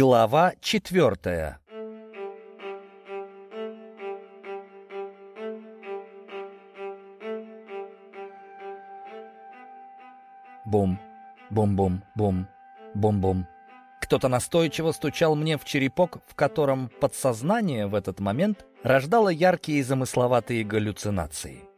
Глава четвертая Бум, бум-бум, бум, бум-бум. Кто-то настойчиво стучал мне в черепок, в котором подсознание в этот момент рождало яркие и замысловатые галлюцинации.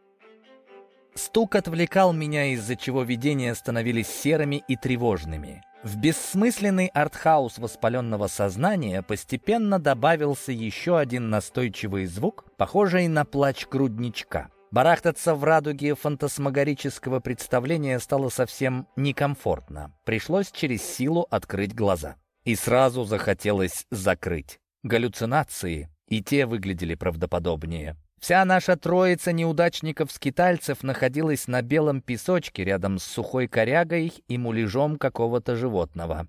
Стук отвлекал меня, из-за чего видения становились серыми и тревожными. В бессмысленный артхаус воспаленного сознания постепенно добавился еще один настойчивый звук, похожий на плач грудничка. Барахтаться в радуге фантасмагорического представления стало совсем некомфортно. Пришлось через силу открыть глаза. И сразу захотелось закрыть. Галлюцинации, и те выглядели правдоподобнее. Вся наша троица неудачников-скитальцев находилась на белом песочке рядом с сухой корягой и муляжом какого-то животного.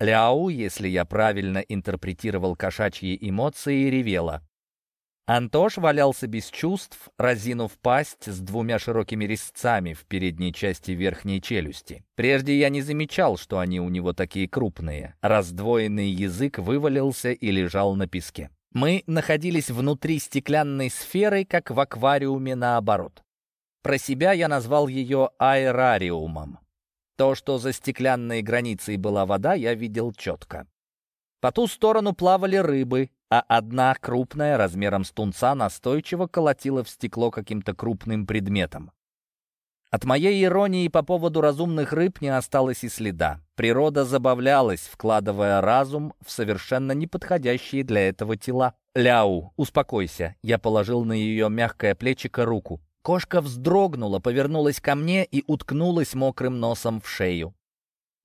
Ляу, если я правильно интерпретировал кошачьи эмоции, ревела. Антош валялся без чувств, разинув пасть с двумя широкими резцами в передней части верхней челюсти. Прежде я не замечал, что они у него такие крупные. Раздвоенный язык вывалился и лежал на песке. Мы находились внутри стеклянной сферы, как в аквариуме наоборот. Про себя я назвал ее аэрариумом. То, что за стеклянной границей была вода, я видел четко. По ту сторону плавали рыбы, а одна крупная, размером с тунца, настойчиво колотила в стекло каким-то крупным предметом. От моей иронии по поводу разумных рыб не осталось и следа. Природа забавлялась, вкладывая разум в совершенно неподходящие для этого тела. «Ляу, успокойся!» Я положил на ее мягкое плечико руку. Кошка вздрогнула, повернулась ко мне и уткнулась мокрым носом в шею.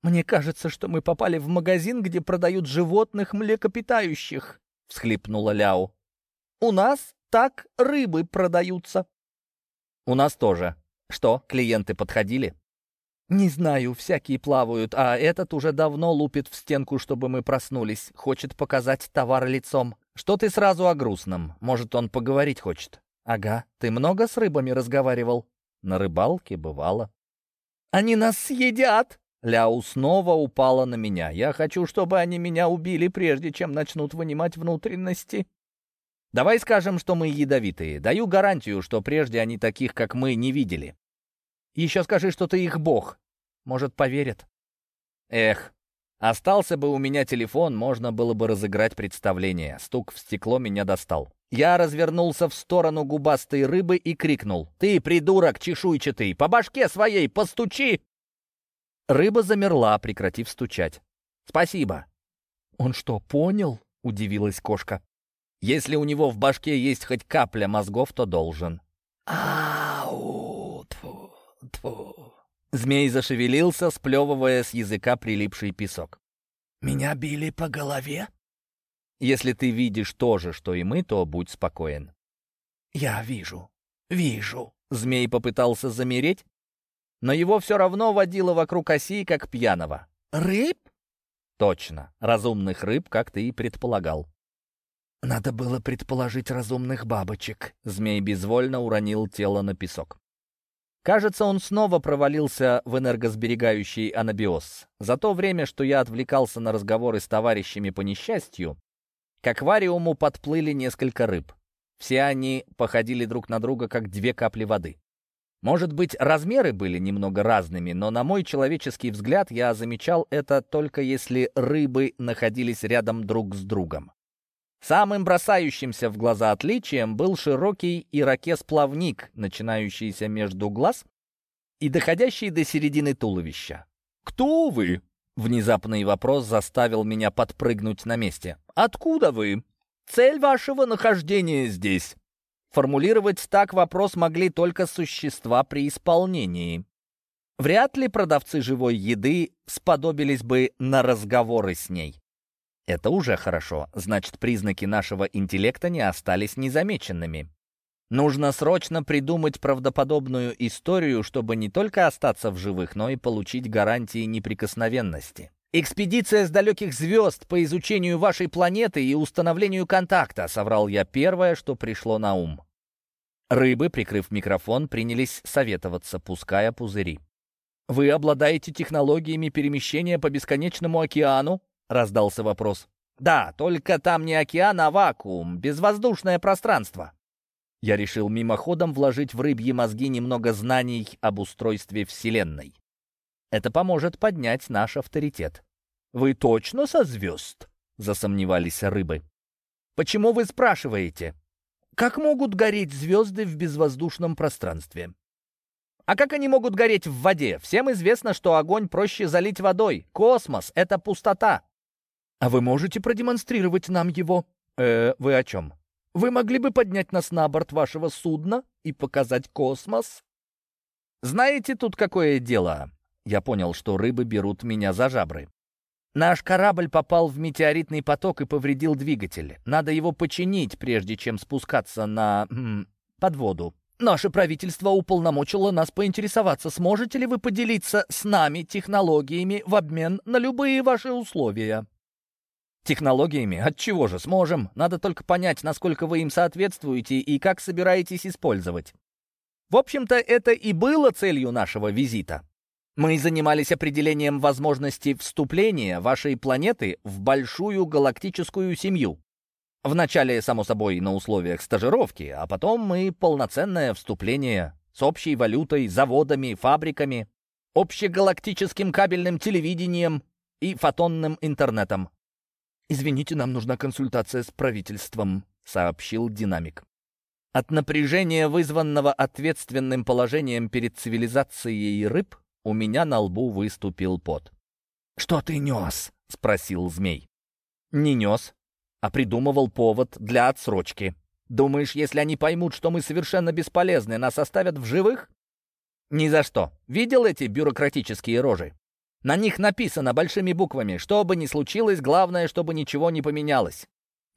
«Мне кажется, что мы попали в магазин, где продают животных млекопитающих», — всхлипнула Ляу. «У нас так рыбы продаются». «У нас тоже», что, клиенты подходили? Не знаю, всякие плавают, а этот уже давно лупит в стенку, чтобы мы проснулись. Хочет показать товар лицом. Что ты сразу о грустном? Может, он поговорить хочет? Ага, ты много с рыбами разговаривал? На рыбалке бывало. Они нас съедят! Ляу снова упала на меня. Я хочу, чтобы они меня убили, прежде чем начнут вынимать внутренности. Давай скажем, что мы ядовитые. Даю гарантию, что прежде они таких, как мы, не видели. Еще скажи, что ты их бог. Может, поверят. Эх, остался бы у меня телефон, можно было бы разыграть представление. Стук в стекло меня достал. Я развернулся в сторону губастой рыбы и крикнул. «Ты, придурок чешуйчатый, по башке своей постучи!» Рыба замерла, прекратив стучать. «Спасибо». «Он что, понял?» — удивилась кошка. Если у него в башке есть хоть капля мозгов, то должен. Ау, тьфу, тьфу. Змей зашевелился, сплевывая с языка прилипший песок. «Меня били по голове?» «Если ты видишь то же, что и мы, то будь спокоен». «Я вижу, вижу». Змей попытался замереть, но его все равно водило вокруг оси, как пьяного. «Рыб?» «Точно, разумных рыб, как ты и предполагал». «Надо было предположить разумных бабочек». Змей безвольно уронил тело на песок. Кажется, он снова провалился в энергосберегающий анабиоз. За то время, что я отвлекался на разговоры с товарищами по несчастью, к аквариуму подплыли несколько рыб. Все они походили друг на друга, как две капли воды. Может быть, размеры были немного разными, но на мой человеческий взгляд я замечал это только если рыбы находились рядом друг с другом. Самым бросающимся в глаза отличием был широкий ирокез-плавник, начинающийся между глаз и доходящий до середины туловища. «Кто вы?» — внезапный вопрос заставил меня подпрыгнуть на месте. «Откуда вы? Цель вашего нахождения здесь?» Формулировать так вопрос могли только существа при исполнении. Вряд ли продавцы живой еды сподобились бы на разговоры с ней. Это уже хорошо, значит, признаки нашего интеллекта не остались незамеченными. Нужно срочно придумать правдоподобную историю, чтобы не только остаться в живых, но и получить гарантии неприкосновенности. «Экспедиция с далеких звезд по изучению вашей планеты и установлению контакта», — соврал я первое, что пришло на ум. Рыбы, прикрыв микрофон, принялись советоваться, пуская пузыри. «Вы обладаете технологиями перемещения по бесконечному океану?» — раздался вопрос. «Да, только там не океан, а вакуум, безвоздушное пространство». Я решил мимоходом вложить в рыбьи мозги немного знаний об устройстве Вселенной. Это поможет поднять наш авторитет. «Вы точно со звезд?» — засомневались рыбы. «Почему вы спрашиваете? Как могут гореть звезды в безвоздушном пространстве?» А как они могут гореть в воде? Всем известно, что огонь проще залить водой. Космос — это пустота. А вы можете продемонстрировать нам его? Э, вы о чем? Вы могли бы поднять нас на борт вашего судна и показать космос? Знаете, тут какое дело? Я понял, что рыбы берут меня за жабры. Наш корабль попал в метеоритный поток и повредил двигатель. Надо его починить, прежде чем спускаться на... М, под воду. Наше правительство уполномочило нас поинтересоваться, сможете ли вы поделиться с нами технологиями в обмен на любые ваши условия. Технологиями? От чего же сможем? Надо только понять, насколько вы им соответствуете и как собираетесь использовать. В общем-то, это и было целью нашего визита. Мы занимались определением возможности вступления вашей планеты в большую галактическую семью. Вначале, само собой, на условиях стажировки, а потом мы полноценное вступление с общей валютой, заводами, фабриками, общегалактическим кабельным телевидением и фотонным интернетом. «Извините, нам нужна консультация с правительством», — сообщил динамик. От напряжения, вызванного ответственным положением перед цивилизацией рыб, у меня на лбу выступил пот. «Что ты нес?» — спросил змей. «Не нес, а придумывал повод для отсрочки. Думаешь, если они поймут, что мы совершенно бесполезны, нас оставят в живых? Ни за что. Видел эти бюрократические рожи? На них написано большими буквами, что бы ни случилось, главное, чтобы ничего не поменялось.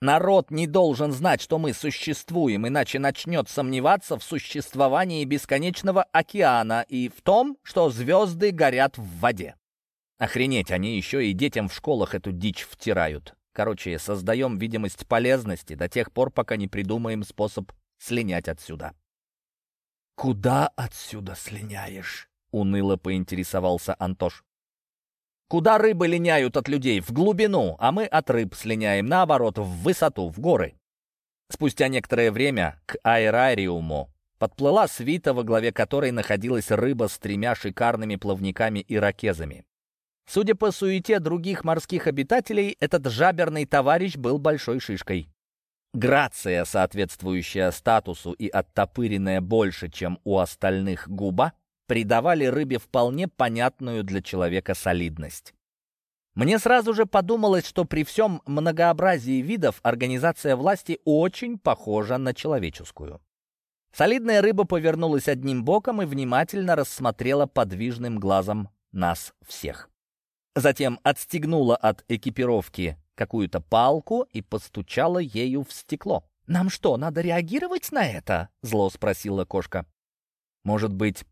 Народ не должен знать, что мы существуем, иначе начнет сомневаться в существовании бесконечного океана и в том, что звезды горят в воде. Охренеть, они еще и детям в школах эту дичь втирают. Короче, создаем видимость полезности до тех пор, пока не придумаем способ слинять отсюда. «Куда отсюда слиняешь?» — уныло поинтересовался Антош. «Куда рыбы линяют от людей? В глубину, а мы от рыб слиняем, наоборот, в высоту, в горы». Спустя некоторое время к аэрариуму подплыла свита, во главе которой находилась рыба с тремя шикарными плавниками и ракезами. Судя по суете других морских обитателей, этот жаберный товарищ был большой шишкой. Грация, соответствующая статусу и оттопыренная больше, чем у остальных губа, придавали рыбе вполне понятную для человека солидность. Мне сразу же подумалось, что при всем многообразии видов организация власти очень похожа на человеческую. Солидная рыба повернулась одним боком и внимательно рассмотрела подвижным глазом нас всех. Затем отстегнула от экипировки какую-то палку и постучала ею в стекло. «Нам что, надо реагировать на это?» — зло спросила кошка. «Может быть,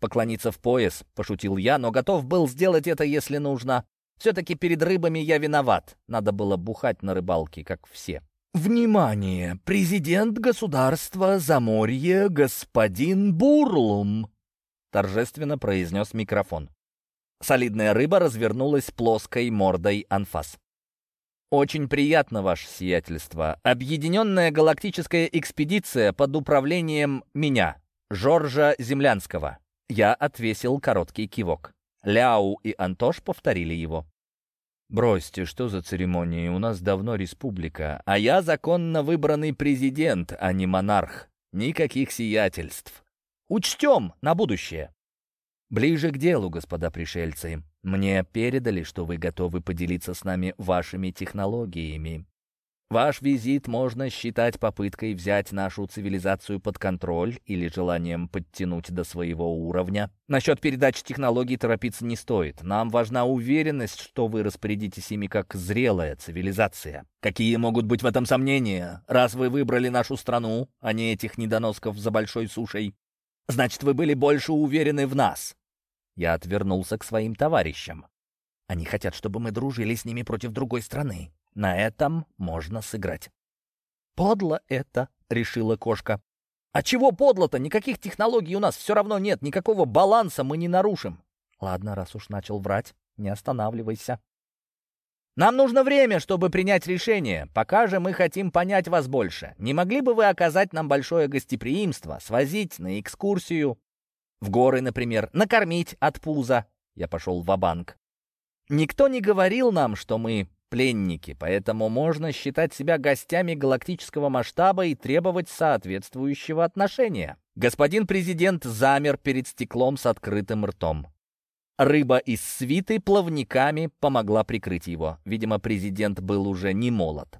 поклониться в пояс?» — пошутил я, но готов был сделать это, если нужно. Все-таки перед рыбами я виноват. Надо было бухать на рыбалке, как все. «Внимание! Президент государства Заморье господин Бурлум!» — торжественно произнес микрофон. Солидная рыба развернулась плоской мордой анфас. «Очень приятно, ваше сиятельство. Объединенная галактическая экспедиция под управлением меня, Жоржа Землянского». Я отвесил короткий кивок. Ляу и Антош повторили его. «Бросьте, что за церемонии? У нас давно республика, а я законно выбранный президент, а не монарх. Никаких сиятельств. Учтем на будущее». Ближе к делу, господа пришельцы. Мне передали, что вы готовы поделиться с нами вашими технологиями. Ваш визит можно считать попыткой взять нашу цивилизацию под контроль или желанием подтянуть до своего уровня. Насчет передачи технологий торопиться не стоит. Нам важна уверенность, что вы распорядитесь ими как зрелая цивилизация. Какие могут быть в этом сомнения? Раз вы выбрали нашу страну, а не этих недоносков за большой сушей, Значит, вы были больше уверены в нас. Я отвернулся к своим товарищам. Они хотят, чтобы мы дружили с ними против другой страны. На этом можно сыграть. «Подло это», — решила кошка. «А чего подло-то? Никаких технологий у нас все равно нет, никакого баланса мы не нарушим». «Ладно, раз уж начал врать, не останавливайся». Нам нужно время, чтобы принять решение. Пока же мы хотим понять вас больше. Не могли бы вы оказать нам большое гостеприимство, свозить на экскурсию в горы, например, накормить от пуза?» Я пошел в банк Никто не говорил нам, что мы пленники, поэтому можно считать себя гостями галактического масштаба и требовать соответствующего отношения. Господин президент замер перед стеклом с открытым ртом. Рыба из свиты плавниками помогла прикрыть его. Видимо, президент был уже не молод.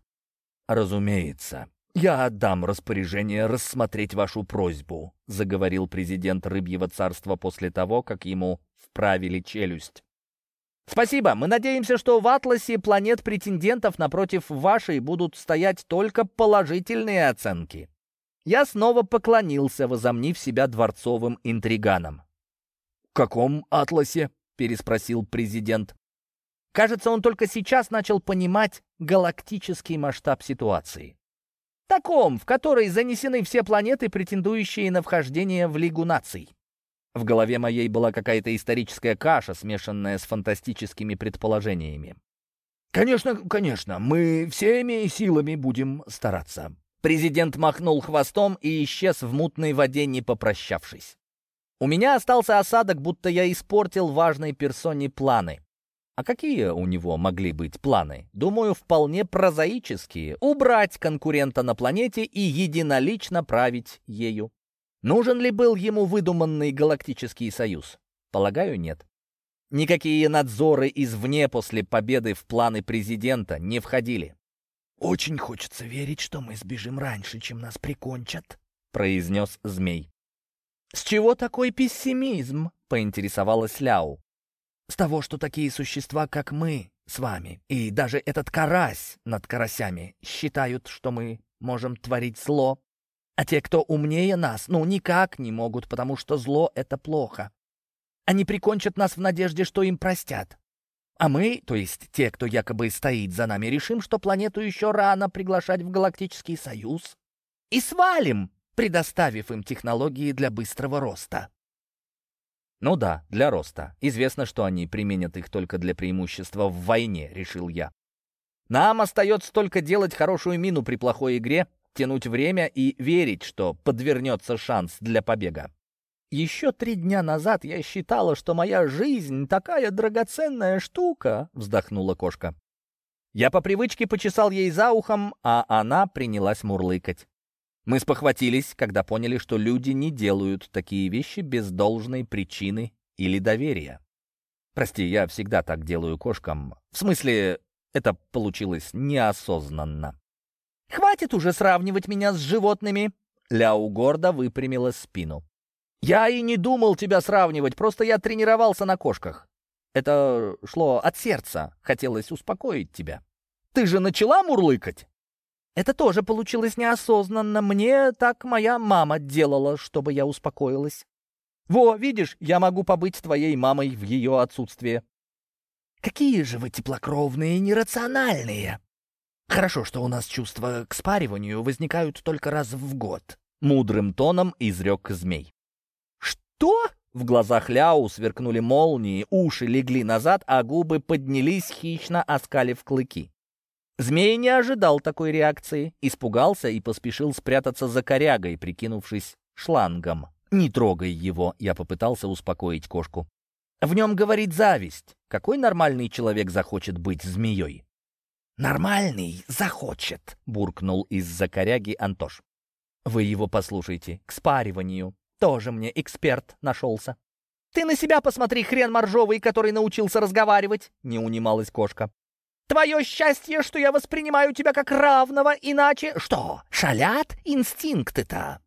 «Разумеется, я отдам распоряжение рассмотреть вашу просьбу», заговорил президент Рыбьего царства после того, как ему вправили челюсть. Спасибо. Мы надеемся, что в атласе планет претендентов напротив вашей будут стоять только положительные оценки. Я снова поклонился, возомнив себя дворцовым интриганом. «В каком атласе?» — переспросил президент. Кажется, он только сейчас начал понимать галактический масштаб ситуации. Таком, в который занесены все планеты, претендующие на вхождение в Лигу наций. В голове моей была какая-то историческая каша, смешанная с фантастическими предположениями. «Конечно, конечно, мы всеми силами будем стараться». Президент махнул хвостом и исчез в мутной воде, не попрощавшись. У меня остался осадок, будто я испортил важной персоне планы. А какие у него могли быть планы? Думаю, вполне прозаические. Убрать конкурента на планете и единолично править ею. Нужен ли был ему выдуманный галактический союз? Полагаю, нет. Никакие надзоры извне после победы в планы президента не входили. «Очень хочется верить, что мы сбежим раньше, чем нас прикончат», — произнес змей. «С чего такой пессимизм?» — поинтересовалась Ляу. «С того, что такие существа, как мы, с вами, и даже этот карась над карасями, считают, что мы можем творить зло, а те, кто умнее нас, ну, никак не могут, потому что зло — это плохо. Они прикончат нас в надежде, что им простят. А мы, то есть те, кто якобы стоит за нами, решим, что планету еще рано приглашать в Галактический Союз. И свалим, предоставив им технологии для быстрого роста. Ну да, для роста. Известно, что они применят их только для преимущества в войне, решил я. Нам остается только делать хорошую мину при плохой игре тянуть время и верить, что подвернется шанс для побега. «Еще три дня назад я считала, что моя жизнь такая драгоценная штука», — вздохнула кошка. Я по привычке почесал ей за ухом, а она принялась мурлыкать. Мы спохватились, когда поняли, что люди не делают такие вещи без должной причины или доверия. Прости, я всегда так делаю кошкам. В смысле, это получилось неосознанно. «Хватит уже сравнивать меня с животными!» Ляу гордо выпрямила спину. «Я и не думал тебя сравнивать, просто я тренировался на кошках. Это шло от сердца, хотелось успокоить тебя. Ты же начала мурлыкать?» «Это тоже получилось неосознанно. Мне так моя мама делала, чтобы я успокоилась. Во, видишь, я могу побыть твоей мамой в ее отсутствие». «Какие же вы теплокровные и нерациональные!» Хорошо, что у нас чувства к спариванию возникают только раз в год. Мудрым тоном изрек змей. Что? В глазах Ляу сверкнули молнии, уши легли назад, а губы поднялись, хищно оскалив клыки. Змей не ожидал такой реакции, испугался и поспешил спрятаться за корягой, прикинувшись шлангом. «Не трогай его», — я попытался успокоить кошку. «В нем говорит зависть. Какой нормальный человек захочет быть змеей?» «Нормальный захочет», — буркнул из-за коряги Антош. «Вы его послушайте. К спариванию. Тоже мне эксперт нашелся». «Ты на себя посмотри, хрен моржовый, который научился разговаривать», — не унималась кошка. «Твое счастье, что я воспринимаю тебя как равного, иначе...» «Что, шалят инстинкты-то?»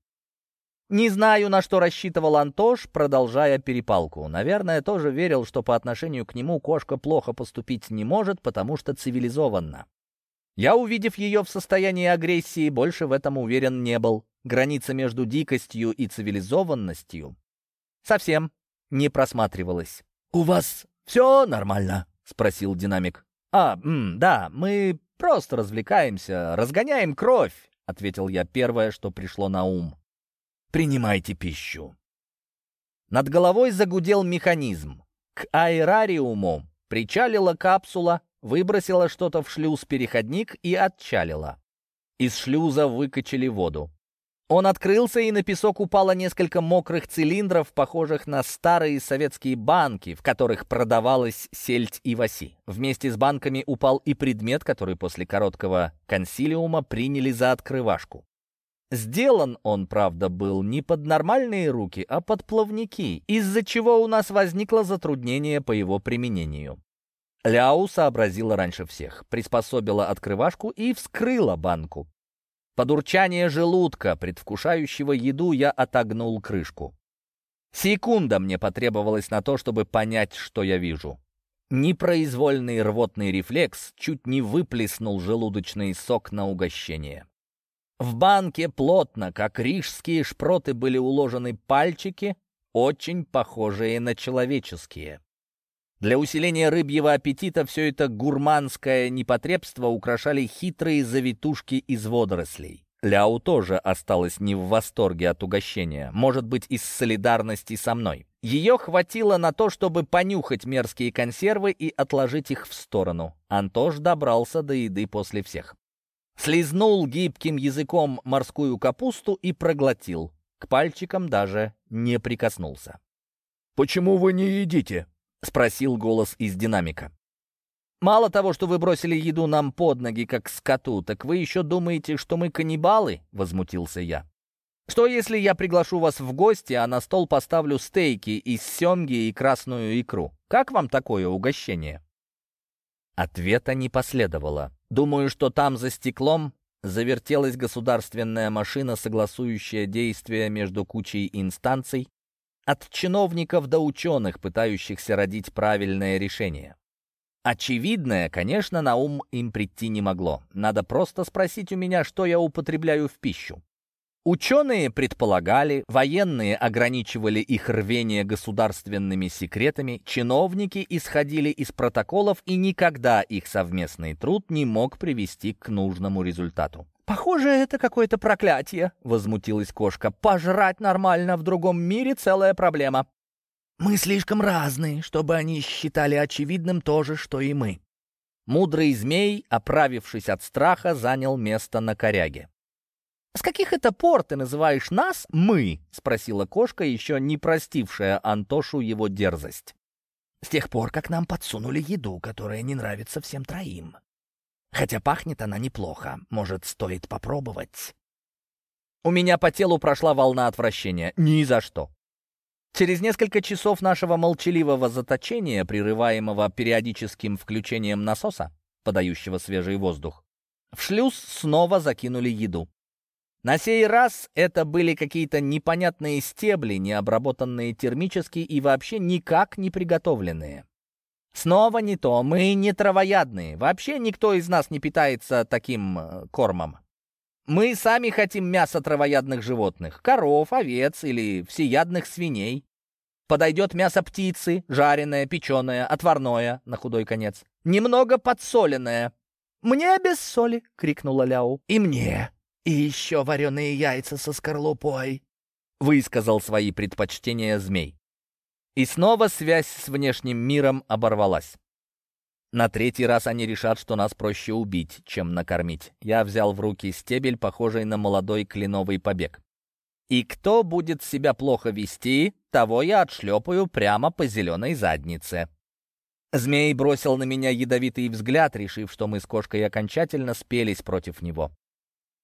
Не знаю, на что рассчитывал Антош, продолжая перепалку. Наверное, тоже верил, что по отношению к нему кошка плохо поступить не может, потому что цивилизованна. Я, увидев ее в состоянии агрессии, больше в этом уверен не был. Граница между дикостью и цивилизованностью совсем не просматривалась. «У вас все нормально?» — спросил динамик. «А, м, да, мы просто развлекаемся, разгоняем кровь», — ответил я первое, что пришло на ум. Принимайте пищу. Над головой загудел механизм. К аэрариуму Причалила капсула, выбросила что-то в шлюз-переходник и отчалила. Из шлюза выкачали воду. Он открылся, и на песок упало несколько мокрых цилиндров, похожих на старые советские банки, в которых продавалась сельдь и васи. Вместе с банками упал и предмет, который после короткого консилиума приняли за открывашку. Сделан он, правда, был не под нормальные руки, а под плавники, из-за чего у нас возникло затруднение по его применению. Ляу сообразила раньше всех, приспособила открывашку и вскрыла банку. Под урчание желудка, предвкушающего еду, я отогнул крышку. Секунда мне потребовалась на то, чтобы понять, что я вижу. Непроизвольный рвотный рефлекс чуть не выплеснул желудочный сок на угощение. В банке плотно, как рижские шпроты, были уложены пальчики, очень похожие на человеческие. Для усиления рыбьего аппетита все это гурманское непотребство украшали хитрые завитушки из водорослей. Ляу тоже осталась не в восторге от угощения, может быть, из солидарности со мной. Ее хватило на то, чтобы понюхать мерзкие консервы и отложить их в сторону. Антош добрался до еды после всех. Слизнул гибким языком морскую капусту и проглотил. К пальчикам даже не прикоснулся. «Почему вы не едите?» — спросил голос из динамика. «Мало того, что вы бросили еду нам под ноги, как скоту, так вы еще думаете, что мы каннибалы?» — возмутился я. «Что, если я приглашу вас в гости, а на стол поставлю стейки из семги и красную икру? Как вам такое угощение?» Ответа не последовало. Думаю, что там за стеклом завертелась государственная машина, согласующая действия между кучей инстанций, от чиновников до ученых, пытающихся родить правильное решение. Очевидное, конечно, на ум им прийти не могло. Надо просто спросить у меня, что я употребляю в пищу. Ученые предполагали, военные ограничивали их рвение государственными секретами, чиновники исходили из протоколов, и никогда их совместный труд не мог привести к нужному результату. «Похоже, это какое-то проклятие», — возмутилась кошка. «Пожрать нормально в другом мире — целая проблема». «Мы слишком разные, чтобы они считали очевидным то же, что и мы». Мудрый змей, оправившись от страха, занял место на коряге. «С каких это пор ты называешь нас «мы»?» — спросила кошка, еще не простившая Антошу его дерзость. «С тех пор, как нам подсунули еду, которая не нравится всем троим», Хотя пахнет она неплохо. Может, стоит попробовать? У меня по телу прошла волна отвращения. Ни за что. Через несколько часов нашего молчаливого заточения, прерываемого периодическим включением насоса, подающего свежий воздух, в шлюз снова закинули еду. На сей раз это были какие-то непонятные стебли, не обработанные термически и вообще никак не приготовленные. Снова не то, мы не травоядные. Вообще никто из нас не питается таким э, кормом. Мы сами хотим мяса травоядных животных, коров, овец или всеядных свиней. Подойдет мясо птицы, жареное, печеное, отварное, на худой конец. Немного подсоленное. «Мне без соли!» — крикнула Ляу. «И мне! И еще вареные яйца со скорлупой!» — высказал свои предпочтения змей. И снова связь с внешним миром оборвалась. На третий раз они решат, что нас проще убить, чем накормить. Я взял в руки стебель, похожий на молодой кленовый побег. И кто будет себя плохо вести, того я отшлепаю прямо по зеленой заднице. Змей бросил на меня ядовитый взгляд, решив, что мы с кошкой окончательно спелись против него.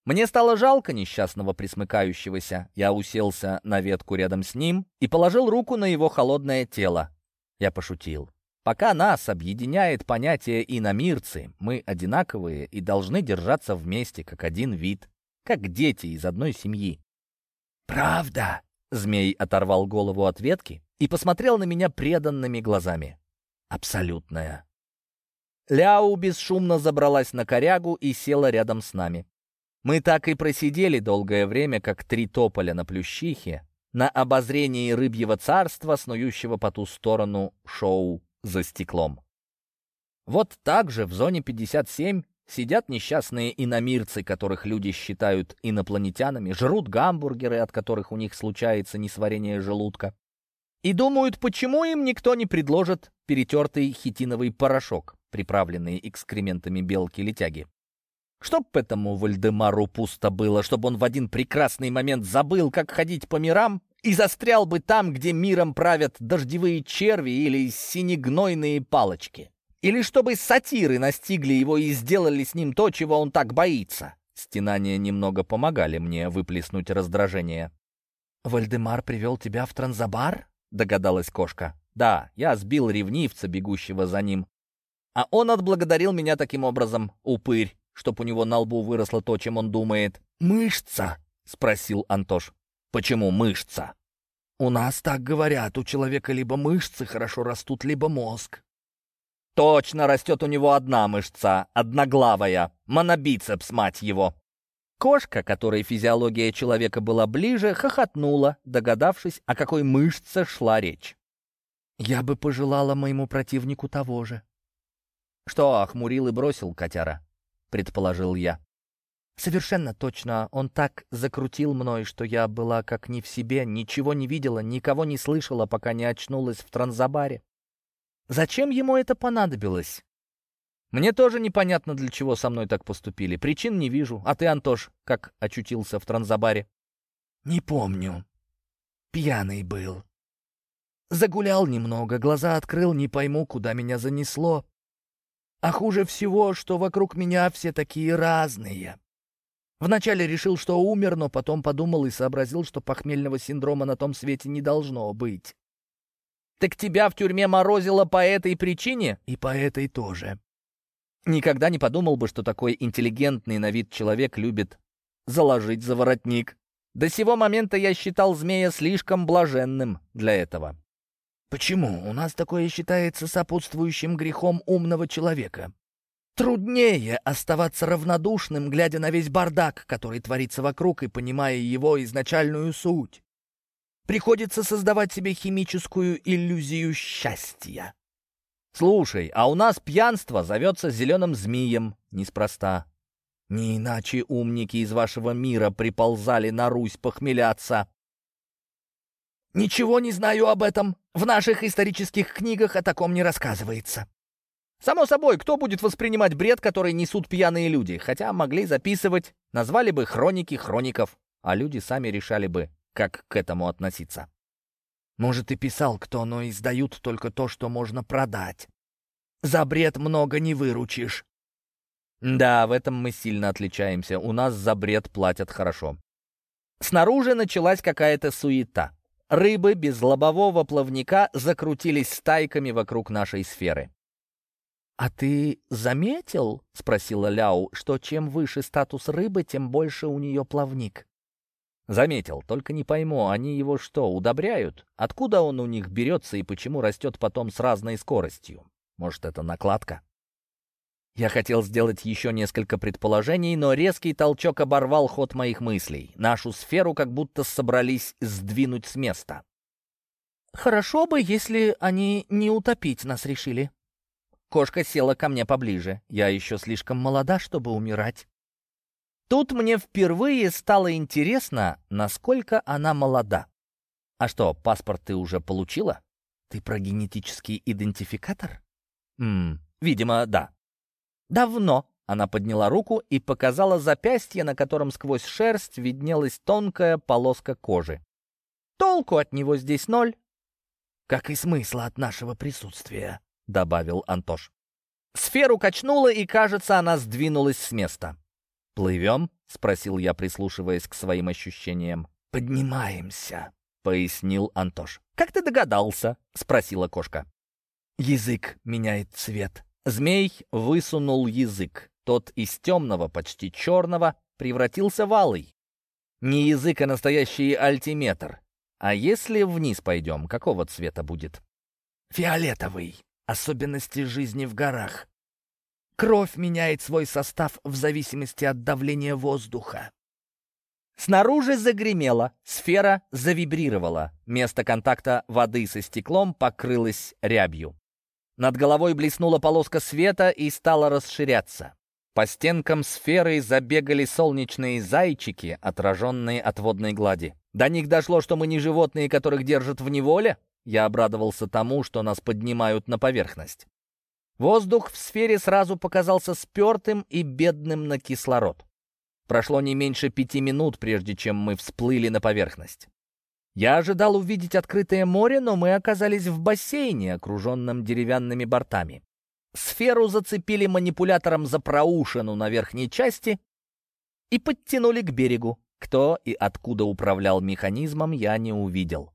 Мне стало жалко несчастного присмыкающегося. Я уселся на ветку рядом с ним и положил руку на его холодное тело. Я пошутил. Пока нас объединяет понятие иномирцы, мы одинаковые и должны держаться вместе, как один вид, как дети из одной семьи. «Правда?» — змей оторвал голову от ветки и посмотрел на меня преданными глазами. «Абсолютная». Ляу бесшумно забралась на корягу и села рядом с нами. Мы так и просидели долгое время, как три тополя на плющихе, на обозрении рыбьего царства, снующего по ту сторону шоу за стеклом. Вот так же в зоне 57 сидят несчастные иномирцы, которых люди считают инопланетянами, жрут гамбургеры, от которых у них случается несварение желудка, И думают, почему им никто не предложит перетертый хитиновый порошок, приправленный экскрементами белки-летяги. Чтоб этому Вальдемару пусто было, чтобы он в один прекрасный момент забыл, как ходить по мирам, и застрял бы там, где миром правят дождевые черви или синегнойные палочки. Или чтобы сатиры настигли его и сделали с ним то, чего он так боится. Стенания немного помогали мне выплеснуть раздражение. «Вальдемар привел тебя в Транзабар?» — догадалась кошка. «Да, я сбил ревнивца, бегущего за ним. А он отблагодарил меня таким образом, упырь, чтоб у него на лбу выросло то, чем он думает. «Мышца?» — спросил Антош. «Почему мышца?» «У нас так говорят, у человека либо мышцы хорошо растут, либо мозг». «Точно растет у него одна мышца, одноглавая, монобицепс, мать его!» Кошка, которой физиология человека была ближе, хохотнула, догадавшись, о какой мышце шла речь. «Я бы пожелала моему противнику того же». «Что, охмурил и бросил котяра?» — предположил я. Совершенно точно. Он так закрутил мной, что я была как не в себе, ничего не видела, никого не слышала, пока не очнулась в транзабаре. Зачем ему это понадобилось? Мне тоже непонятно, для чего со мной так поступили. Причин не вижу. А ты, Антош, как очутился в транзабаре? Не помню. Пьяный был. Загулял немного, глаза открыл, не пойму, куда меня занесло. А хуже всего, что вокруг меня все такие разные. Вначале решил, что умер, но потом подумал и сообразил, что похмельного синдрома на том свете не должно быть. «Так тебя в тюрьме морозило по этой причине?» «И по этой тоже». Никогда не подумал бы, что такой интеллигентный на вид человек любит заложить за воротник. До сего момента я считал змея слишком блаженным для этого. Почему? У нас такое считается сопутствующим грехом умного человека. Труднее оставаться равнодушным, глядя на весь бардак, который творится вокруг, и понимая его изначальную суть. Приходится создавать себе химическую иллюзию счастья. Слушай, а у нас пьянство зовется зеленым змеем неспроста. Не иначе умники из вашего мира приползали на Русь похмеляться. Ничего не знаю об этом. В наших исторических книгах о таком не рассказывается. Само собой, кто будет воспринимать бред, который несут пьяные люди? Хотя могли записывать, назвали бы хроники хроников, а люди сами решали бы, как к этому относиться. Может, и писал кто, но издают только то, что можно продать. За бред много не выручишь. Да, в этом мы сильно отличаемся. У нас за бред платят хорошо. Снаружи началась какая-то суета. Рыбы без лобового плавника закрутились стайками вокруг нашей сферы. «А ты заметил, — спросила Ляу, — что чем выше статус рыбы, тем больше у нее плавник?» «Заметил, только не пойму, они его что, удобряют? Откуда он у них берется и почему растет потом с разной скоростью? Может, это накладка?» Я хотел сделать еще несколько предположений, но резкий толчок оборвал ход моих мыслей. Нашу сферу как будто собрались сдвинуть с места. «Хорошо бы, если они не утопить нас решили». Кошка села ко мне поближе. Я еще слишком молода, чтобы умирать. Тут мне впервые стало интересно, насколько она молода. А что, паспорт ты уже получила? Ты про генетический идентификатор? Ммм, видимо, да. «Давно». Она подняла руку и показала запястье, на котором сквозь шерсть виднелась тонкая полоска кожи. «Толку от него здесь ноль». «Как и смысла от нашего присутствия», — добавил Антош. Сферу качнуло, и, кажется, она сдвинулась с места. «Плывем?» — спросил я, прислушиваясь к своим ощущениям. «Поднимаемся», — пояснил Антош. «Как ты догадался?» — спросила кошка. «Язык меняет цвет», Змей высунул язык. Тот из темного, почти черного, превратился в алый. Не язык, а настоящий альтиметр. А если вниз пойдем, какого цвета будет? Фиолетовый. Особенности жизни в горах. Кровь меняет свой состав в зависимости от давления воздуха. Снаружи загремело, сфера завибрировала. Место контакта воды со стеклом покрылось рябью. Над головой блеснула полоска света и стала расширяться. По стенкам сферы забегали солнечные зайчики, отраженные от водной глади. До них дошло, что мы не животные, которых держат в неволе? Я обрадовался тому, что нас поднимают на поверхность. Воздух в сфере сразу показался спертым и бедным на кислород. Прошло не меньше пяти минут, прежде чем мы всплыли на поверхность. Я ожидал увидеть открытое море, но мы оказались в бассейне, окруженном деревянными бортами. Сферу зацепили манипулятором за проушину на верхней части и подтянули к берегу. Кто и откуда управлял механизмом, я не увидел.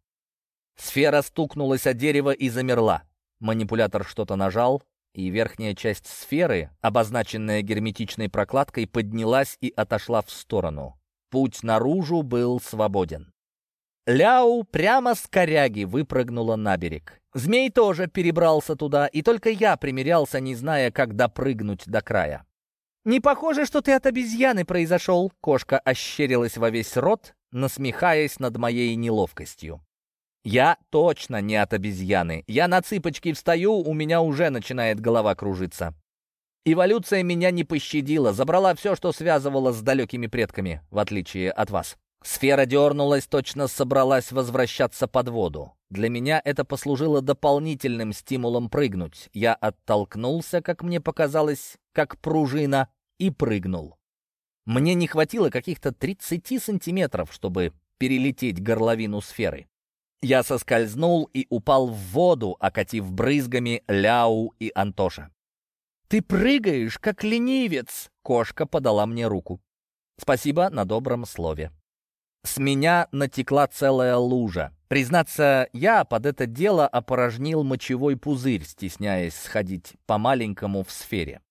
Сфера стукнулась о дерево и замерла. Манипулятор что-то нажал, и верхняя часть сферы, обозначенная герметичной прокладкой, поднялась и отошла в сторону. Путь наружу был свободен. Ляу прямо с коряги выпрыгнула на берег. Змей тоже перебрался туда, и только я примерялся, не зная, как допрыгнуть до края. «Не похоже, что ты от обезьяны произошел», — кошка ощерилась во весь рот, насмехаясь над моей неловкостью. Я точно не от обезьяны. Я на цыпочки встаю, у меня уже начинает голова кружиться. Эволюция меня не пощадила, забрала все, что связывало с далекими предками, в отличие от вас. Сфера дернулась, точно собралась возвращаться под воду. Для меня это послужило дополнительным стимулом прыгнуть. Я оттолкнулся, как мне показалось, как пружина, и прыгнул. Мне не хватило каких-то 30 сантиметров, чтобы перелететь горловину сферы. Я соскользнул и упал в воду, окатив брызгами Ляу и Антоша. «Ты прыгаешь, как ленивец!» — кошка подала мне руку. «Спасибо на добром слове». С меня натекла целая лужа. Признаться, я под это дело опорожнил мочевой пузырь, стесняясь сходить по-маленькому в сфере.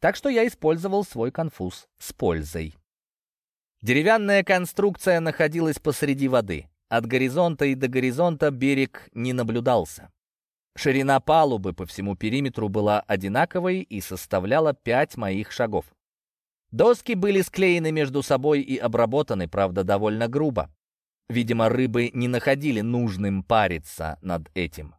Так что я использовал свой конфуз с пользой. Деревянная конструкция находилась посреди воды. От горизонта и до горизонта берег не наблюдался. Ширина палубы по всему периметру была одинаковой и составляла пять моих шагов. Доски были склеены между собой и обработаны, правда, довольно грубо. Видимо, рыбы не находили нужным париться над этим.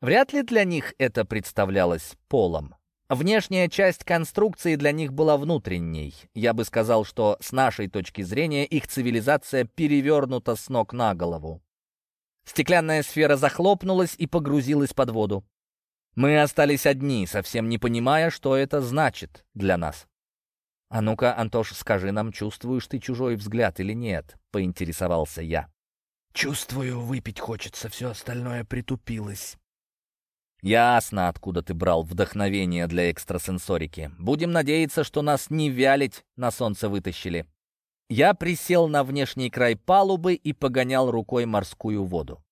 Вряд ли для них это представлялось полом. Внешняя часть конструкции для них была внутренней. Я бы сказал, что с нашей точки зрения их цивилизация перевернута с ног на голову. Стеклянная сфера захлопнулась и погрузилась под воду. Мы остались одни, совсем не понимая, что это значит для нас. «А ну-ка, Антош, скажи нам, чувствуешь ты чужой взгляд или нет?» — поинтересовался я. «Чувствую, выпить хочется, все остальное притупилось». «Ясно, откуда ты брал вдохновение для экстрасенсорики. Будем надеяться, что нас не вялить на солнце вытащили». Я присел на внешний край палубы и погонял рукой морскую воду.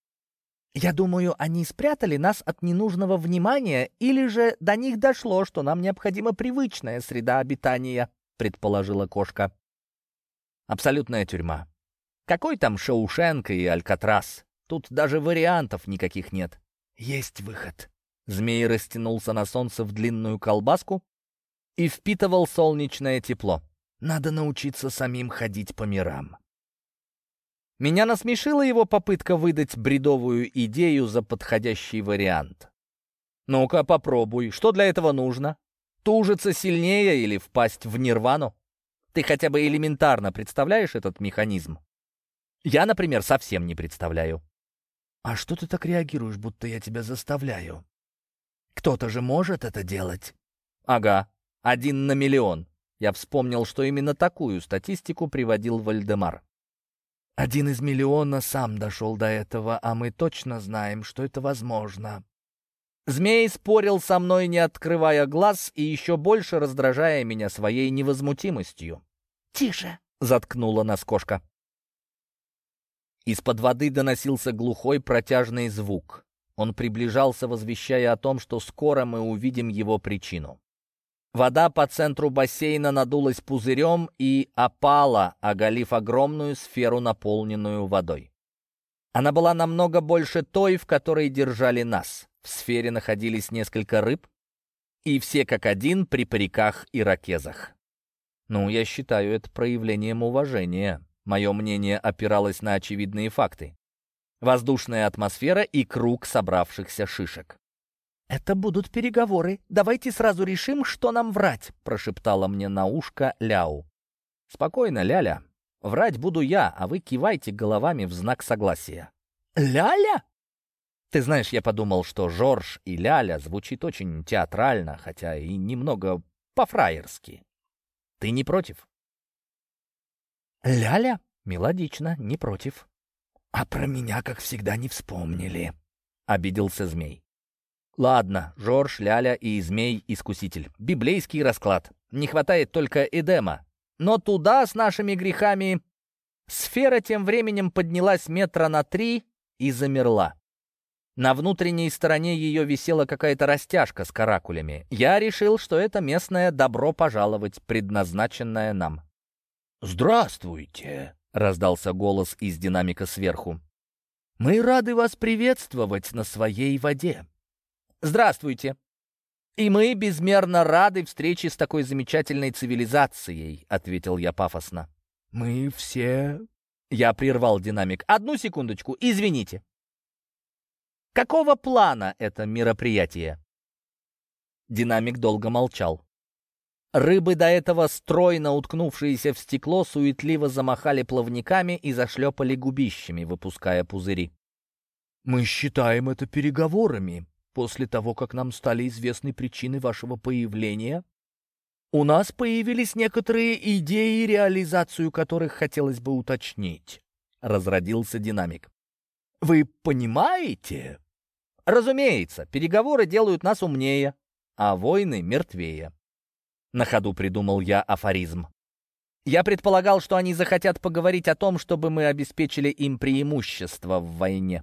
«Я думаю, они спрятали нас от ненужного внимания, или же до них дошло, что нам необходима привычная среда обитания», — предположила кошка. «Абсолютная тюрьма. Какой там Шоушенко и Алькатрас? Тут даже вариантов никаких нет». «Есть выход», Змей растянулся на солнце в длинную колбаску и впитывал солнечное тепло. «Надо научиться самим ходить по мирам». Меня насмешила его попытка выдать бредовую идею за подходящий вариант. «Ну-ка, попробуй. Что для этого нужно? Тужиться сильнее или впасть в нирвану? Ты хотя бы элементарно представляешь этот механизм? Я, например, совсем не представляю». «А что ты так реагируешь, будто я тебя заставляю?» Кто-то же может это делать. Ага, один на миллион. Я вспомнил, что именно такую статистику приводил Вальдемар. Один из миллиона сам дошел до этого, а мы точно знаем, что это возможно. Змей спорил со мной, не открывая глаз, и еще больше раздражая меня своей невозмутимостью. «Тише!» — заткнула нас кошка. Из-под воды доносился глухой протяжный звук. Он приближался, возвещая о том, что скоро мы увидим его причину. Вода по центру бассейна надулась пузырем и опала, оголив огромную сферу, наполненную водой. Она была намного больше той, в которой держали нас. В сфере находились несколько рыб, и все как один при париках и ракезах. Ну, я считаю это проявлением уважения. Мое мнение опиралось на очевидные факты воздушная атмосфера и круг собравшихся шишек. «Это будут переговоры. Давайте сразу решим, что нам врать», — прошептала мне на ушко Ляу. «Спокойно, Ляля. Врать буду я, а вы кивайте головами в знак согласия». «Ляля?» Ты знаешь, я подумал, что Жорж и Ляля звучит очень театрально, хотя и немного по-фраерски. Ты не против? Ляля? Мелодично, не против. А про меня, как всегда, не вспомнили. Обиделся змей. Ладно, Жорж, Ляля и Змей-искуситель. Библейский расклад. Не хватает только Эдема. Но туда с нашими грехами... Сфера тем временем поднялась метра на три и замерла. На внутренней стороне ее висела какая-то растяжка с каракулями. Я решил, что это местное «добро пожаловать», предназначенное нам. «Здравствуйте!» — раздался голос из динамика сверху. «Мы рады вас приветствовать на своей воде». «Здравствуйте!» «И мы безмерно рады встрече с такой замечательной цивилизацией», — ответил я пафосно. «Мы все...» Я прервал динамик. «Одну секундочку, извините. Какого плана это мероприятие?» Динамик долго молчал. Рыбы, до этого стройно уткнувшиеся в стекло, суетливо замахали плавниками и зашлепали губищами, выпуская пузыри. «Мы считаем это переговорами», После того, как нам стали известны причины вашего появления, у нас появились некоторые идеи, реализацию которых хотелось бы уточнить. Разродился динамик. Вы понимаете? Разумеется, переговоры делают нас умнее, а войны мертвее. На ходу придумал я афоризм. Я предполагал, что они захотят поговорить о том, чтобы мы обеспечили им преимущество в войне.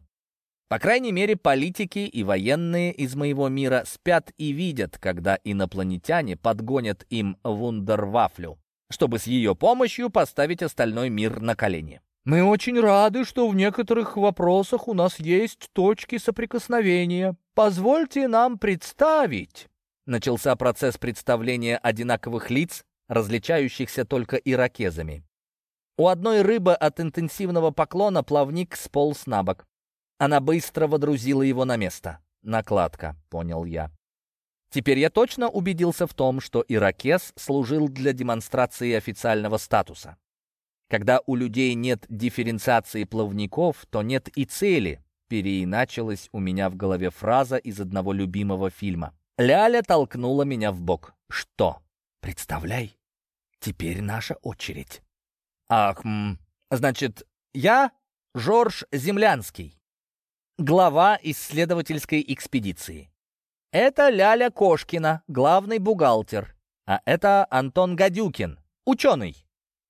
По крайней мере, политики и военные из моего мира спят и видят, когда инопланетяне подгонят им вундервафлю, чтобы с ее помощью поставить остальной мир на колени. «Мы очень рады, что в некоторых вопросах у нас есть точки соприкосновения. Позвольте нам представить...» Начался процесс представления одинаковых лиц, различающихся только иракезами. У одной рыбы от интенсивного поклона плавник сполз на бок. Она быстро водрузила его на место. Накладка, понял я. Теперь я точно убедился в том, что иракес служил для демонстрации официального статуса. Когда у людей нет дифференциации плавников, то нет и цели, переиначилась у меня в голове фраза из одного любимого фильма. Ляля толкнула меня в бок. «Что? Представляй, теперь наша очередь». «Ах, м, значит, я Жорж Землянский глава исследовательской экспедиции. Это Ляля Кошкина, главный бухгалтер. А это Антон Гадюкин, ученый,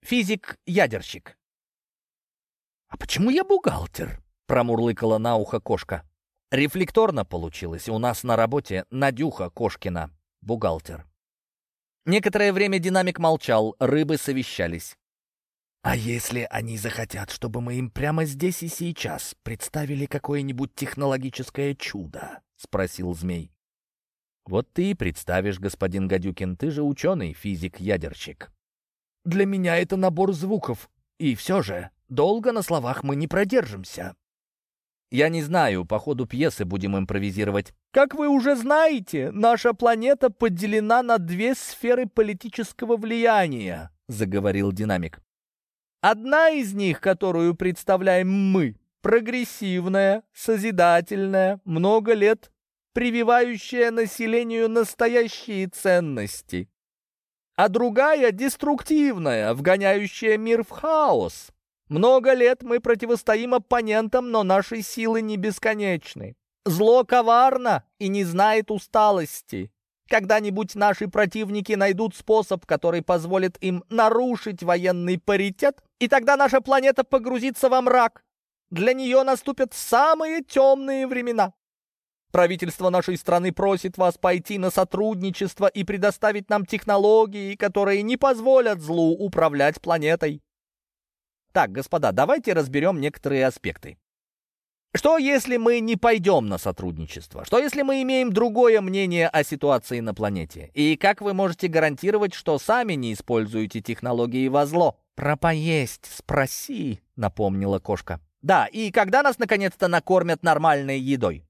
физик-ядерщик. «А почему я бухгалтер?» — промурлыкала на ухо кошка. Рефлекторно получилось. У нас на работе Надюха Кошкина, бухгалтер. Некоторое время динамик молчал, рыбы совещались. А если они захотят, чтобы мы им прямо здесь и сейчас представили какое-нибудь технологическое чудо? Спросил змей. Вот ты и представишь, господин Гадюкин, ты же ученый, физик-ядерщик. Для меня это набор звуков. И все же, долго на словах мы не продержимся. Я не знаю, по ходу пьесы будем импровизировать. Как вы уже знаете, наша планета поделена на две сферы политического влияния, заговорил динамик. Одна из них, которую представляем мы, прогрессивная, созидательная, много лет прививающая населению настоящие ценности. А другая деструктивная, вгоняющая мир в хаос. Много лет мы противостоим оппонентам, но наши силы не бесконечны. Зло коварно и не знает усталости. Когда-нибудь наши противники найдут способ, который позволит им нарушить военный паритет, и тогда наша планета погрузится во мрак. Для нее наступят самые темные времена. Правительство нашей страны просит вас пойти на сотрудничество и предоставить нам технологии, которые не позволят злу управлять планетой. Так, господа, давайте разберем некоторые аспекты. Что, если мы не пойдем на сотрудничество? Что, если мы имеем другое мнение о ситуации на планете? И как вы можете гарантировать, что сами не используете технологии во зло? «Про поесть спроси», — напомнила кошка. «Да, и когда нас наконец-то накормят нормальной едой?»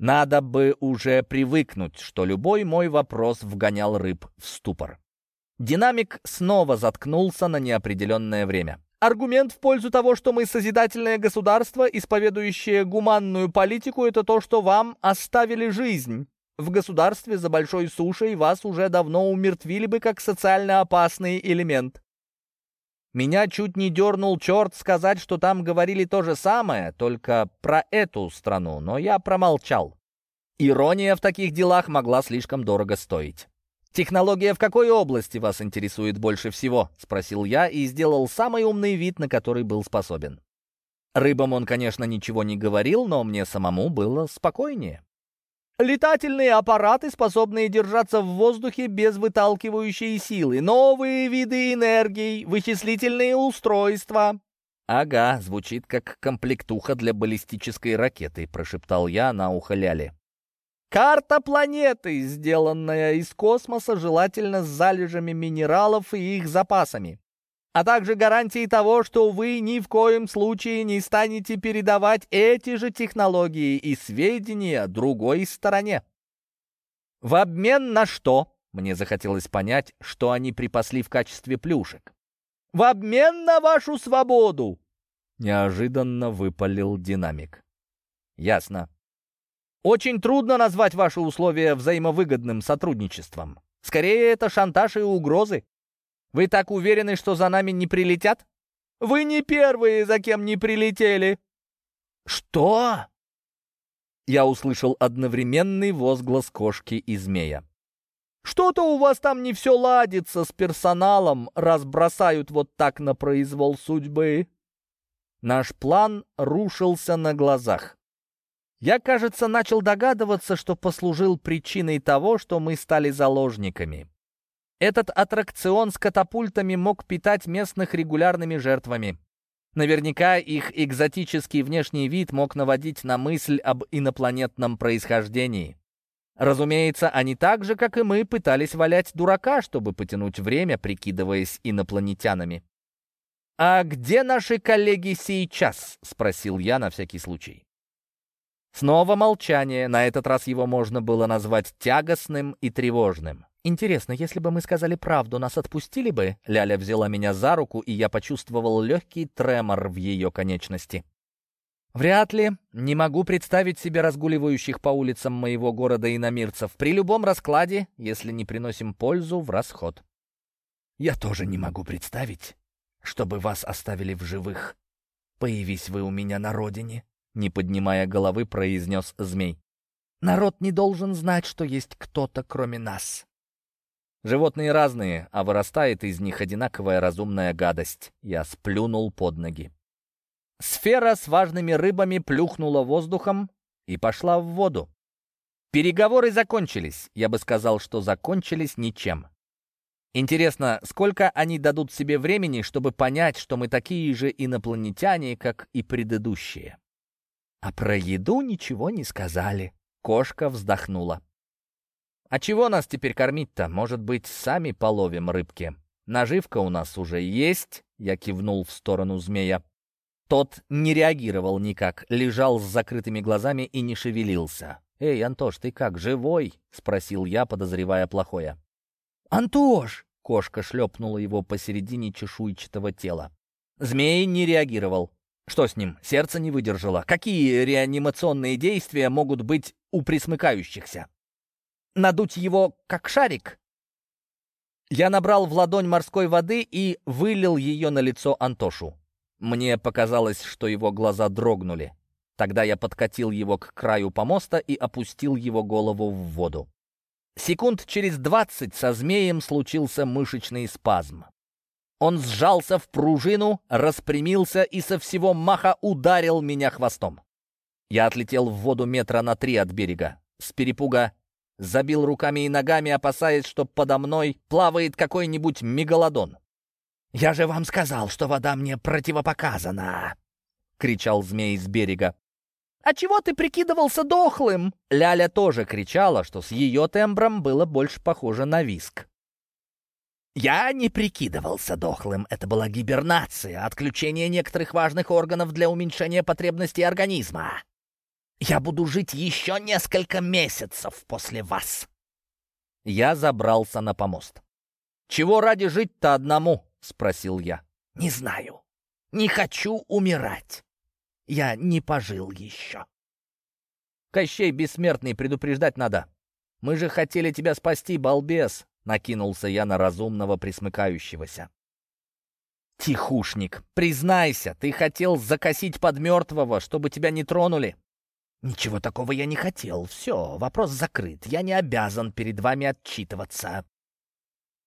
Надо бы уже привыкнуть, что любой мой вопрос вгонял рыб в ступор. Динамик снова заткнулся на неопределенное время. Аргумент в пользу того, что мы созидательное государство, исповедующее гуманную политику, это то, что вам оставили жизнь. В государстве за большой сушей вас уже давно умертвили бы как социально опасный элемент. Меня чуть не дернул черт сказать, что там говорили то же самое, только про эту страну, но я промолчал. Ирония в таких делах могла слишком дорого стоить. «Технология в какой области вас интересует больше всего?» — спросил я и сделал самый умный вид, на который был способен. Рыбам он, конечно, ничего не говорил, но мне самому было спокойнее. Летательные аппараты, способные держаться в воздухе без выталкивающей силы, новые виды энергии, вычислительные устройства. «Ага, звучит как комплектуха для баллистической ракеты», — прошептал я на ухо Ляли. Карта планеты, сделанная из космоса, желательно с залежами минералов и их запасами. А также гарантии того, что вы ни в коем случае не станете передавать эти же технологии и сведения другой стороне. В обмен на что? Мне захотелось понять, что они припасли в качестве плюшек. В обмен на вашу свободу! Неожиданно выпалил динамик. Ясно. Очень трудно назвать ваши условия взаимовыгодным сотрудничеством. Скорее, это шантаж и угрозы. Вы так уверены, что за нами не прилетят? Вы не первые, за кем не прилетели. Что? Я услышал одновременный возглас кошки и змея. Что-то у вас там не все ладится с персоналом, раз бросают вот так на произвол судьбы. Наш план рушился на глазах. Я, кажется, начал догадываться, что послужил причиной того, что мы стали заложниками. Этот аттракцион с катапультами мог питать местных регулярными жертвами. Наверняка их экзотический внешний вид мог наводить на мысль об инопланетном происхождении. Разумеется, они так же, как и мы, пытались валять дурака, чтобы потянуть время, прикидываясь инопланетянами. «А где наши коллеги сейчас?» — спросил я на всякий случай. Снова молчание, на этот раз его можно было назвать тягостным и тревожным. «Интересно, если бы мы сказали правду, нас отпустили бы?» Ляля взяла меня за руку, и я почувствовал легкий тремор в ее конечности. «Вряд ли. Не могу представить себе разгуливающих по улицам моего города иномирцев при любом раскладе, если не приносим пользу в расход». «Я тоже не могу представить, чтобы вас оставили в живых. Появись вы у меня на родине», не поднимая головы, произнес змей. «Народ не должен знать, что есть кто-то, кроме нас». Животные разные, а вырастает из них одинаковая разумная гадость. Я сплюнул под ноги. Сфера с важными рыбами плюхнула воздухом и пошла в воду. Переговоры закончились. Я бы сказал, что закончились ничем. Интересно, сколько они дадут себе времени, чтобы понять, что мы такие же инопланетяне, как и предыдущие? А про еду ничего не сказали. Кошка вздохнула. «А чего нас теперь кормить-то? Может быть, сами половим рыбки? Наживка у нас уже есть?» Я кивнул в сторону змея. Тот не реагировал никак, лежал с закрытыми глазами и не шевелился. «Эй, Антош, ты как, живой?» — спросил я, подозревая плохое. «Антош!» — кошка шлепнула его посередине чешуйчатого тела. Змей не реагировал. Что с ним? Сердце не выдержало. Какие реанимационные действия могут быть у присмыкающихся? Надуть его как шарик? Я набрал в ладонь морской воды и вылил ее на лицо Антошу. Мне показалось, что его глаза дрогнули. Тогда я подкатил его к краю помоста и опустил его голову в воду. Секунд через двадцать со змеем случился мышечный спазм. Он сжался в пружину, распрямился и со всего маха ударил меня хвостом. Я отлетел в воду метра на три от берега. С перепуга забил руками и ногами, опасаясь, что подо мной плавает какой-нибудь мегалодон. «Я же вам сказал, что вода мне противопоказана!» — кричал змей с берега. «А чего ты прикидывался дохлым?» Ляля тоже кричала, что с ее тембром было больше похоже на виск. Я не прикидывался дохлым. Это была гибернация, отключение некоторых важных органов для уменьшения потребностей организма. Я буду жить еще несколько месяцев после вас. Я забрался на помост. «Чего ради жить-то одному?» — спросил я. «Не знаю. Не хочу умирать. Я не пожил еще. Кощей Бессмертный предупреждать надо. Мы же хотели тебя спасти, балбес, накинулся я на разумного присмыкающегося. «Тихушник, признайся, ты хотел закосить под мертвого, чтобы тебя не тронули?» «Ничего такого я не хотел. Все, вопрос закрыт. Я не обязан перед вами отчитываться».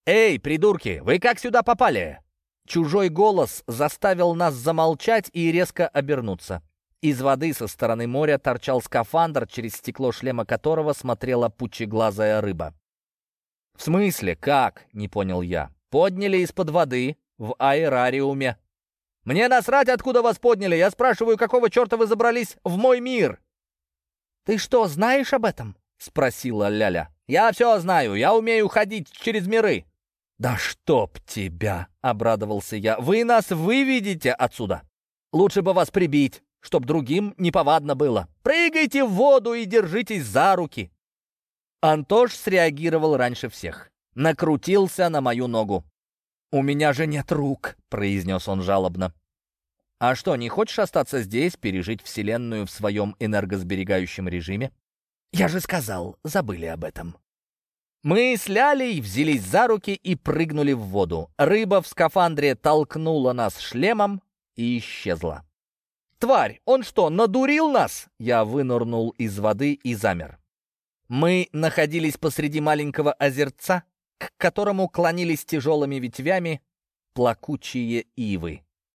«Эй, придурки, вы как сюда попали?» Чужой голос заставил нас замолчать и резко обернуться. Из воды со стороны моря торчал скафандр, через стекло шлема которого смотрела пучеглазая рыба. «В смысле? Как?» — не понял я. «Подняли из-под воды, в аэрариуме. Мне насрать, откуда вас подняли. Я спрашиваю, какого черта вы забрались в мой мир?» «Ты что, знаешь об этом?» — спросила Ляля. «Я все знаю. Я умею ходить через миры». «Да чтоб тебя!» — обрадовался я. «Вы нас выведете отсюда! Лучше бы вас прибить, чтоб другим неповадно было. Прыгайте в воду и держитесь за руки!» Антош среагировал раньше всех. Накрутился на мою ногу. «У меня же нет рук», — произнес он жалобно. «А что, не хочешь остаться здесь, пережить Вселенную в своем энергосберегающем режиме?» «Я же сказал, забыли об этом». Мы с Лялей взялись за руки и прыгнули в воду. Рыба в скафандре толкнула нас шлемом и исчезла. «Тварь, он что, надурил нас?» Я вынырнул из воды и замер. Мы находились посреди маленького озерца, к которому клонились тяжелыми ветвями плакучие ивы.